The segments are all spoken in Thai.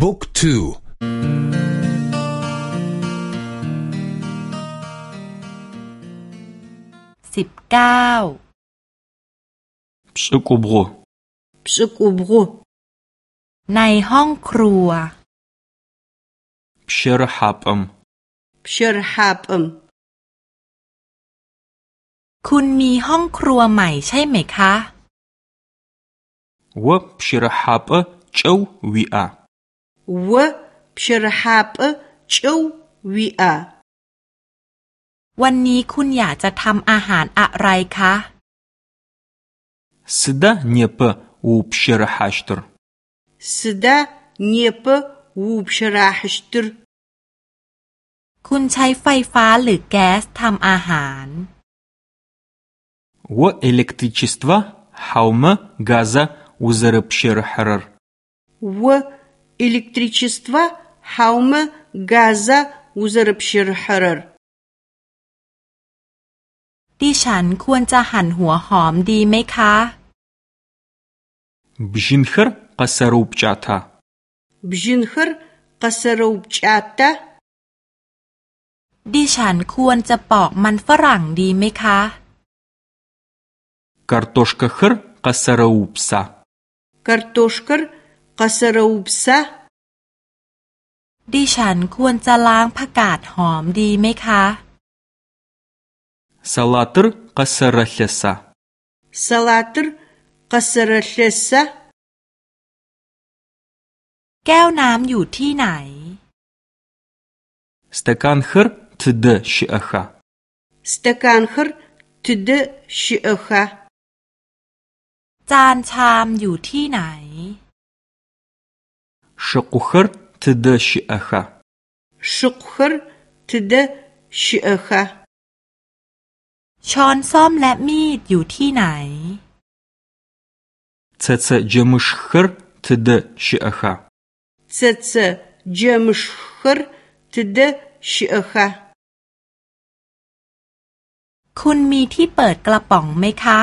บุ๊กทูสิบเก้า pş'ık'ubğu ปชกุบรุในห้องครัว pşerıhap'em ปชรฮาปมคุณมีห้องครัวใหม่ใช่ไหมคะ vo pşerıhap'e ç'eu vi'a วะปชรฮาปเจ้าวิอา วันนี้คุณอยากจะทำอาหารอะไรคะ sıda nêpe vupşerıhaştır สดาเนียปวูปชราหชตร คุณใช้ไฟฟ้าหรือแก๊สทำอาหาร vo elektriçества haume gaza vuzerıpşerıhırer ว ะอิเล็กทริชิสต์วะฮาวมะกาซาวูซาร์ปชิร์ฮาร์ดิฉันควรจะหั่นหัวหอมดีไหมคะ bjınxer kheserıupç'ata บจินฮร์กัสรูปชาตาดิฉันควรจะปอกมันฝรั่งดีไหมคะ kartoshkaxer kheserıupsa คา ดิฉันควรจะล้างผักกาดหอมดีไหมคะ salatır kheserılhesa สลัดร์กัสรเลสาแก้วน้ำอยู่ที่ไหน stekanxer tıde şı'exa สตากันฮร์ทดชิอฮาจานชามอยู่ที่ไหน şıkhuxer tıde şı'exa ชุกฮร์ทดชิอฮาช้อนส้อมและมีดอยู่ที่ไหน tsetse cemışxer tıde şı'exa เซเซเจมชฮร์ทดชิอฮาคุณมีที่เปิดกระป๋องไหมคะ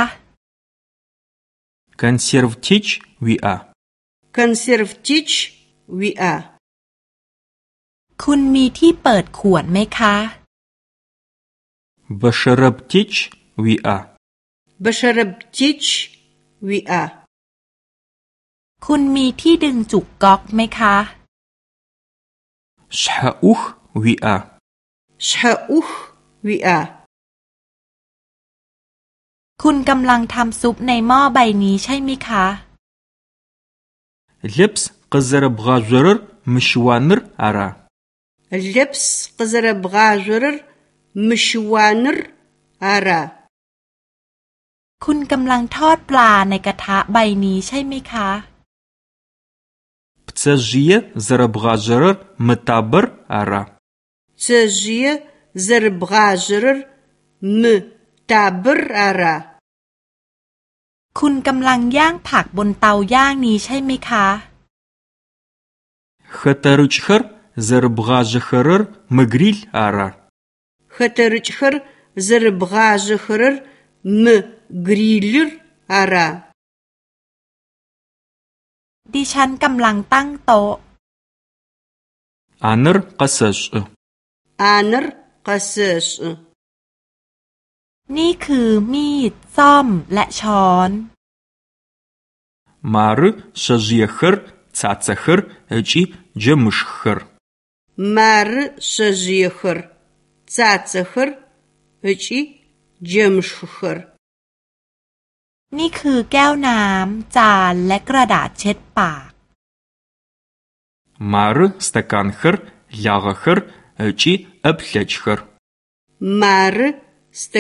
konservtich vi'a คอ คุณมีที่เปิดขวดไหมคะ basharabtich vi'a บชารบติชวิอาคุณมีที่ดึงจุกก๊อกไหมคะ sh'e'ux vi'a ชาอุขวิอาคุณกำลังทำซุปในหม้อใบนี้ใช่ไหมคะ lips khızerıbğazjorır mışıwanır ara ลิปส์กซระบกาจรร์มชวานร์อาราคุณกำลังทอดปลาในกระทะใบนี้ใช่ไหมคะ ptsezjıê zerıbğazjorır mıtabır ara เซจีซร์บกาจรร์มตาบร์อาราคุณกำลังย่างผักบนเตาย่างนี้ใช่ไหมคะ xeterıç'xer zerıbğazjexerır mıgril ara ขตรชร์ซร์บกาจรร์มกริลร์อาราดิฉันกำลังตั้งโต๊ะ anır kheseş'ı อานร์กสชนี่คือมีดซ่อมและช้อน marı şezjıexer tsatsexer ıç'i cemışxer มาร์ชจีฮร์ซาซฮร์อจีเจมชฮร์นี่คือแก้วน้ำจานและกระดาษเช็ดปาก marı stekanxer lağexer ıç'i ıplheç'xer มาร์สต